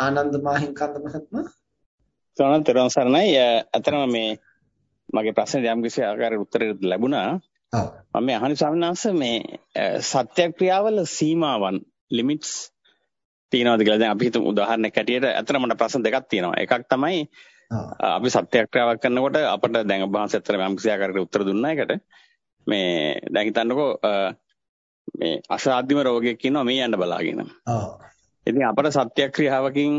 ආනන්ද මාහිම්කන්ද මහත්මයා. සෝනන් තෙරුවන් සරණයි. අතරම මේ මගේ ප්‍රශ්නේ යම් කිසි ආකාරයකට උත්තරයක් ලැබුණා. ඔව්. මම මේ අහන්නේ වහන්සේ මේ සත්‍යක්‍රියාවල සීමාවන් ලිමිට්ස් තියෙනවද කියලා. දැන් අපි හිතමු උදාහරණයක් ඇටියට අතන මට ප්‍රශ්න දෙකක් තියෙනවා. එකක් තමයි අපි සත්‍යක්‍රියාවක් කරනකොට අපිට දැන් වහන්සේ අතර යම් කිසි ආකාරයකට උත්තර දුන්නා එකට. මේ දැන් හිතන්නකෝ මේ අසාධ්‍යම රෝගයක් ඉන්නවා මේ යන්න බලාගෙන. ඔව් ඉතින් අපට සත්‍යක්‍රියාවකින්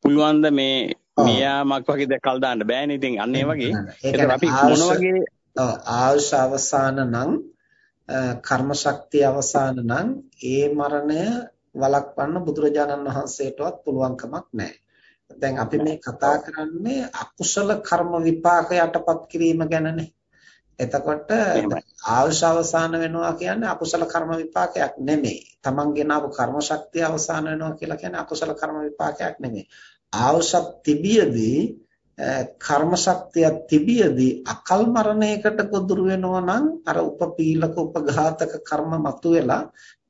පුළුවන් ද මේ මියාමක් වගේ දැකල් දාන්න බෑනේ. ඉතින් අන්න ඒ වගේ. ඒක අපි මොන වගේ ආයුෂ අවසාන නම් කර්ම ශක්තිය අවසාන නම් ඒ මරණය වළක්වන්න බුදුරජාණන් වහන්සේටවත් පුළුවන්කමක් නැහැ. දැන් අපි මේ කතා කරන්නේ අකුසල කර්ම විපාක යටපත් කිරීම ගැනනේ. එතකොට ආයුෂ අවසාන වෙනවා කියන්නේ අකුසල කර්ම විපාකයක් නෙමෙයි. Taman ගෙනාවු කර්ම ශක්තිය අවසාන වෙනවා කියලා කියන්නේ අකුසල කර්ම විපාකයක් නෙමෙයි. ආයුෂත් තිබියදී කර්ම ශක්තිය තිබියදී අකල් මරණයකට ගොදුරු වෙනවා නම් අර උපපීලක උපඝාතක කර්ම මතුවෙලා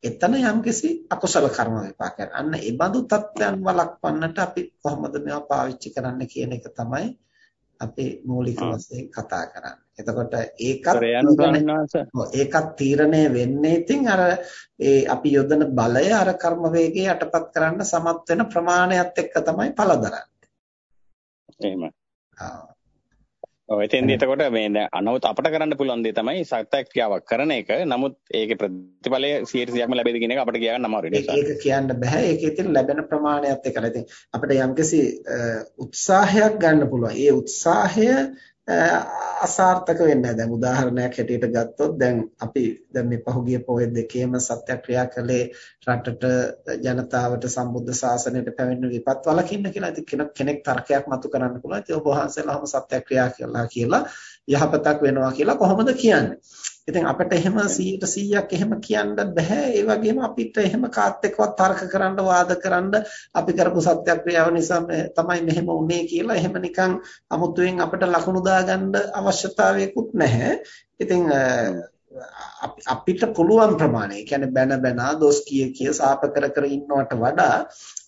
එතන යම්කිසි අකුසල කර්ම විපාකයක්. අන්න ඒ බඳු තත්ත්වයන් වළක්වන්නට අපි කොහොමද මේවා පාවිච්චි කරන්න කියන එක තමයි අපි මූලික වශයෙන් කතා කරන්නේ. එතකොට ඒකත් ඒකත් තීරණය වෙන්නේ ඉතින් අර ඒ අපි යොදන බලය අර කර්ම වේගය යටපත් කරන්න සමත් වෙන ප්‍රමාණයත් එක්ක තමයි පළදරන්නේ. එහෙමයි. ඔව් එතෙන්දී එතකොට මේ දැන් අනවත අපට කරන්න පුළුවන් දේ තමයි සත්‍ය ක්‍රියාවක් කරන එක. නමුත් ඒකේ ප්‍රතිඵලය 100%ක්ම ලැබෙයිද කියන එක අපිට කියන්න අමාරුයි නේද? ඒක කියන්න බෑ. ඒකේ තියෙන ලැබෙන ප්‍රමාණයත් එක්කලා. ඉතින් අපිට යම්කිසි උත්සාහයක් ගන්න පුළුවන්. ඒ උත්සාහය අසාර්ථක වෙන්නේ නැහැ. දැන් උදාහරණයක් හැටියට ගත්තොත් දැන් අපි දැන් මේ පහුගිය පොය දෙකේම සත්‍යක්‍රියා කළේ රටට ජනතාවට සම්බුද්ධ ශාසනයට පැමිණෙන විපත් වලකින්න කියලා. ඉතින් කෙනෙක් තර්කයක් මතු කරන්න පුළුවන්. ඉතින් ඔබ වහන්සේලාම සත්‍යක්‍රියා කළා කියලා යහපතක් වෙනවා කියලා කොහොමද කියන්නේ? ඉතින් අපිට එහෙම 100ට 100ක් එහෙම කියන්න බෑ. ඒ වගේම අපිට එහෙම කාත් එක්කවත් තර්ක කරන්න වාද කරන්න අපි කරපු සත්‍යක්‍රියාව නිසා තමයි මෙහෙම වුනේ කියලා එහෙම නිකන් අමුතුවෙන් අපිට ලකුණු දාගන්න අවශ්‍යතාවයකුත් නැහැ. ඉතින් අපිට පුළුවන් ප්‍රමාණය කියන්නේ බැන බැන දොස් කිය කිය සාප කර කර ඉන්නවට වඩා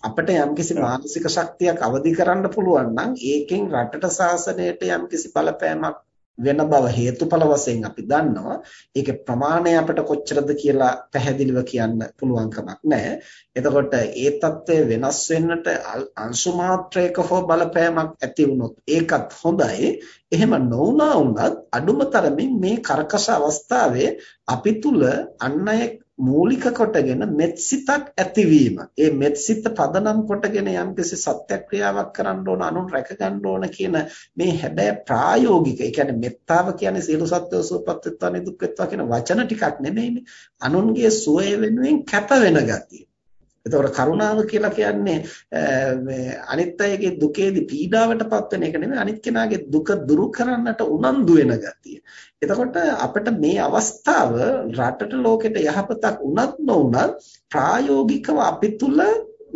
අපිට යම්කිසි මානසික ශක්තියක් අවදි කරන්න පුළුවන් නම් ඒකෙන් රටට සාසනයට යම්කිසි බලපෑමක් වෙන බව හේතුඵල වශයෙන් අපි දන්නවා. ඒකේ ප්‍රමාණය අපිට කොච්චරද කියලා පැහැදිලිව කියන්න පුළුවන් කමක් නැහැ. එතකොට ඒ తත්වය වෙනස් වෙන්නට අංශු මාත්‍රයක හෝ බලපෑමක් ඇති වුණොත් ඒකත් හොඳයි. එහෙම නොවුනා වුණත් අඩුම තරමින් මේ කර්කශ අවස්ථාවේ අපි තුල අන් අය මූලික කොටගෙන මෙත්සිතක් ඇතිවීම. ඒ මෙත්සිත පදනම් කොටගෙන යම්කිසි සත්‍යක්‍රියාවක් කරන්න ඕන, අනුන් රැක ගන්න ඕන කියන මේ හැබැයි ප්‍රායෝගික. ඒ කියන්නේ මෙත්තාව කියන්නේ සියලු සත්වෝ සුවපත් වෙත්වා නිදුක් වෙත්වා කියන වචන ටිකක් නෙමෙයිනේ. අනුන්ගේ සුවය වෙනුවෙන් කැප වෙන ගතිය. එතකොට කරුණාව කියලා කියන්නේ මේ අනිත් අයගේ දුකේදී පීඩාවටපත් වෙන එක නෙමෙයි අනිත් කෙනාගේ දුක දුරු කරන්නට උනන්දු වෙන ගතිය. එතකොට අපිට මේ අවස්ථාව රටට ලෝකෙට යහපතක් උනත් නොඋනත් ප්‍රායෝගිකව අපි තුල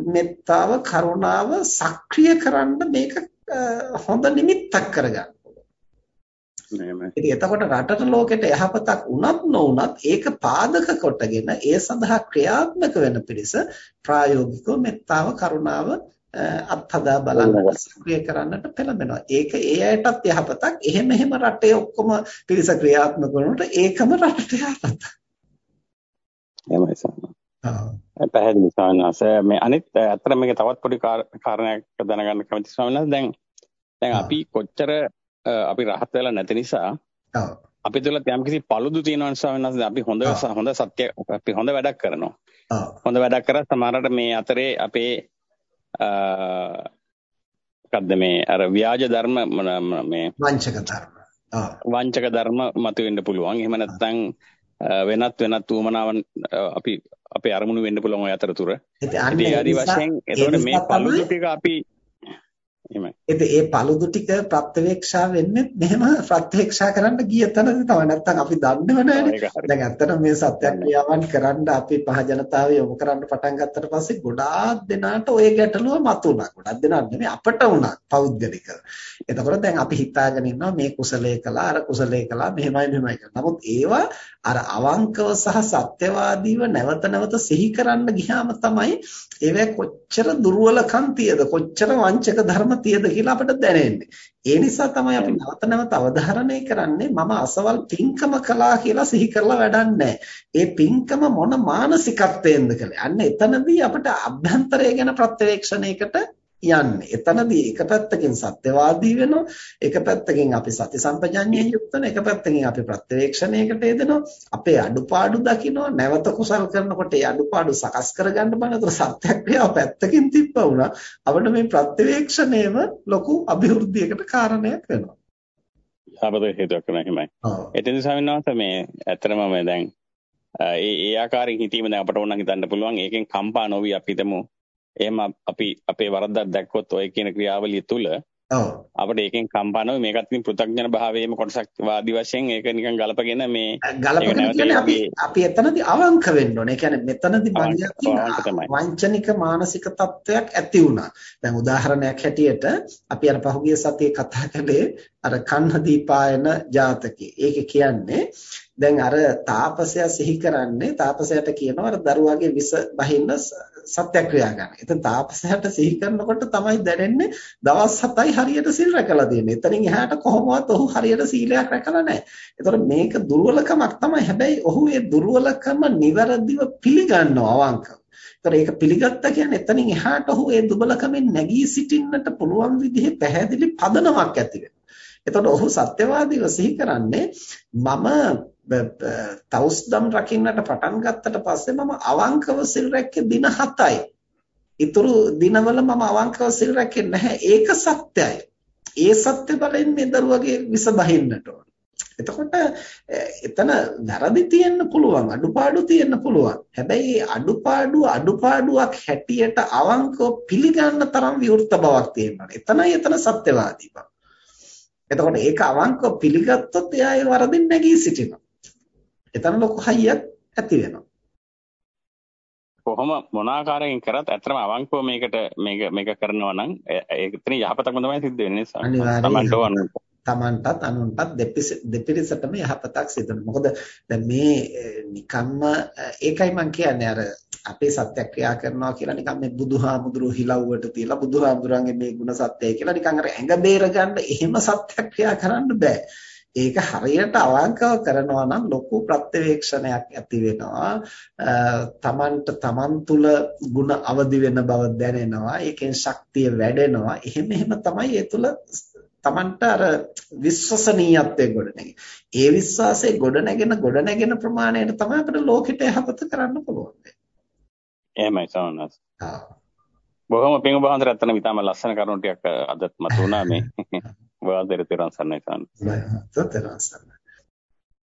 මෙත්තාව කරුණාව සක්‍රිය කරන්න මේක හොඳ නිමිත්තක් කරගන්න. ඉතින් එතකොට රටට ලෝකෙට යහපතක් උනත් නොඋනත් ඒක පාදක කොටගෙන ඒ සඳහා ක්‍රියාත්මක වෙන පිරිස ප්‍රායෝගිකව මෙත්තාව කරුණාව අත්හදා බලන්න සක්‍රිය කරන්නට පෙළඹෙනවා. ඒක ඒ අයටත් යහපතක්. එහෙම එහෙම රටේ ඔක්කොම පිරිස ක්‍රියාත්මක කරනකොට ඒකම රටට යහපතක්. එහෙමයි. ඔව්. පැහැදිලි ස්වාමීනාස මේ අනිත් අතර මේක තවත් පොඩි කාරණයක් දැනගන්න කැමති ස්වාමීනාස දැන් දැන් අපි කොච්චර අපි රහත් වෙලා නැති නිසා ඔව් අපි තුල යම්කිසි පළුදු තියෙනවා ස්වාමීන් වහන්සේ අපි හොඳ හොඳ සත්‍ය අපි හොඳ වැඩක් කරනවා. හොඳ වැඩක් කරා සමහරට මේ අතරේ අපේ මොකද්ද මේ අර ව්‍යාජ ධර්ම මේ වංචක ධර්ම. වංචක ධර්ම මතුවෙන්න පුළුවන්. එහෙම නැත්නම් වෙනත් වෙනත් උමනාවන් අපි අපේ අරමුණු වෙන්න පුළුවන් ඔය අතරතුර. ඉතින් ආදි වශයෙන් එතකොට මේ පළුදු ටික අපි එහෙමයි. ඒ paludu ටික ප්‍රත්‍යවේක්ෂා වෙන්නේ මෙහෙම ප්‍රත්‍යවේක්ෂා කරන්න ගිය තැනදී තමයි. නැත්තම් අපි දන්නව නෑනේ. දැන් ඇත්තට මේ සත්‍යක්‍රියාවන් කරන්න අපි පහ ජනතාව යොමු කරන්න පටන් ගත්තට පස්සේ ගොඩාක් දෙනාට ওই ගැටලුව මතුණා. ගොඩක් දෙනා නෙමෙයි අපට වුණා පෞද්ගලිකව. එතකොට දැන් අපි හිතාගෙන ඉන්නවා මේ කුසලයේ කළා අර කුසලයේ කළා මෙහෙමයි මෙහෙමයි කියලා. නමුත් ඒවා අර අවංකව සහ සත්‍යවාදීව නැවත නැවත සිහි කරන්න ගියාම තමයි ඒවැ කොච්චර දුර්වලකම් තියද කොච්චර වංචක ධර්ම තියද කියලා අපිට දැනෙන්නේ. ඒ නිසා තමයි අපි නැවත නැවත අවධාරණය කරන්නේ මම අසවල් පින්කම කළා කියලා සිහි කරලා වැඩක් ඒ පින්කම මොන මානසිකත්වයෙන්ද කළේ. අන්න එතනදී අපිට අභ්‍යන්තරය ගැන ප්‍රත්‍යවේක්ෂණයකට යන්නේ. එතනදී එක පැත්තකින් සත්‍යවාදී වෙනවා, එක පැත්තකින් අපි සති සම්පජඤ්ඤයෙන් යුක්ත වෙනවා, එක පැත්තකින් අපි ප්‍රත්‍යවේක්ෂණයකට යෙදෙනවා, අපේ අඩුපාඩු දකිනවා, නැවත කුසල් කරනකොට ඒ අඩුපාඩු සකස් කරගන්න බලනතර සත්‍යක්‍රියාව පැත්තකින් තිබ්බ වුණා. අපිට මේ ප්‍රත්‍යවේක්ෂණයම ලොකු අභිවෘද්ධියකට කාරණයක් වෙනවා. යහපත හේතුවක් වෙනවා එහෙමයි. එතෙන් ස්වාමීන් වහන්සේ මේ ඇත්තටම මේ දැන් ඒ ඒ ආකාරයෙන් හිතීම දැන් අපට ඕන නම් හිතන්න පුළුවන්. ඒකෙන් කම්පා නොවි අපි හිතමු එහෙම අපි අපේ වරදක් දැක්කොත් ඔය කියන ක්‍රියාවලිය තුල ඔව් අපිට ඒකෙන් කම්පා මේකත් ඉතින් පෘථග්ජන භාවයේම කොටසක් වාදී වශයෙන් ඒක නිකන් ගලපගෙන මේ ගලපගෙන කියන්නේ අපි අපි එතනදී අවංක වෙන්න ඕනේ. ඒ කියන්නේ මෙතනදී මගියකින් වංචනික මානසික තත්වයක් ඇති වුණා. දැන් උදාහරණයක් හැටියට අපි අර පහුගිය සතියේ කතා කළේ අර කන්න දීපායන ජාතකේ. ඒක කියන්නේ දැන් අර තාපසයා සිහි කරන්නේ තාපසයාට කියනවා අර දරුවාගේ විස බහින්න සත්‍යක්‍රියා ගන්න. එතන තාපසයාට සිහි කරනකොට තමයි දැනෙන්නේ දවස් 7යි හරියට සිල් රැකලා තියෙන්නේ. එතනින් එහාට කොහොමවත් ඔහු හරියට සීලයක් රැකලා නැහැ. ඒතකොට මේක දුර්වලකමක් තමයි. හැබැයි ඔහු ඒ දුර්වලකම නිවැරදිව පිළිගන්නවා අවංකව. ඒතර ඒක පිළිගත්ත කියන්නේ එතනින් එහාට ඔහු ඒ දුබලකමෙන් නැගී සිටින්නට පුළුවන් විදිහේ පැහැදිලි පදනමක් ඇති වෙනවා. එතකොට ඔහු සත්‍යවාදීව සිහි කරන්නේ මම තවුස්දම් රකින්නට පටන් ගත්තට පස්සේ මම අවංකව සිල් රැක්කේ දින 7යි. ඊතුරු දිනවල මම අවංකව සිල් රැක්කේ නැහැ. ඒක සත්‍යයි. ඒ සත්‍ය බලෙන් මේ දරුවගේ විස බහින්නට ඕන. එතකොට එතන වැරදි තියෙන්න පුළුවන් අඩුපාඩු තියෙන්න පුළුවන්. හැබැයි අඩුපාඩුව අඩුපාඩුවක් හැටියට අවංකව පිළිගන්න තරම් විවෘත බවක් තියෙනවා. එතනයි එතන සත්‍යවාදී බව. එතකොට ඒක අවංකව පිළිගත්තොත් එයා ඒ වරදින් නැගී සිටිනවා. එතන ලොකු හයියක් ඇති වෙනවා. කොහොම මොන ආකාරයෙන් කරත් ඇත්තම අවංකව මේකට මේක මේක කරනවා නම් ඒක එතන යහපතක්ම තමයි සිද්ධ වෙන්නේ. අනිවාර්යයෙන් තමන්ටත් අනුන්ටත් දෙපිරිසටම යහපතක් සිදු වෙනවා. මොකද දැන් මේ නිකම්ම ඒකයි මම කියන්නේ අර අපේ සත්‍යක්‍රියා කරනවා කියලා නිකන් මේ බුදුහාමුදුරුවෝ හිලව්වට තියලා බුදුහාමුදුරන්ගේ මේ ගුණ සත්‍යය කියලා නිකන් අර ඇඟ බේර ගන්න එහෙම සත්‍යක්‍රියා කරන්න බෑ. ඒක හරියට අවංකව කරනවා නම් ලොකු ප්‍රත්‍යවේක්ෂණයක් ඇති වෙනවා තමන්ට තමන් තුළ ಗುಣ අවදි වෙන බව දැනෙනවා ඒකෙන් ශක්තිය වැඩෙනවා එහෙම එහෙම තමයි ඒ තුළ තමන්ට අර විශ්වසනීයත්වය ගොඩනැගෙන්නේ ඒ විශ්වාසය ගොඩනැගෙන ගොඩනැගෙන ප්‍රමාණයට තමයි අපිට ලෝකෙට යහපත කරන්න පුළුවන්. එහෙමයි සවනස් බොහොම පිං හන්දර අතන විතාම ලස්සන කරුණු ටිකක් අදත් මතුණා මේ. වාදයට තෙරුවන් සරණයි සාන්න. තෙරුවන් සරණයි.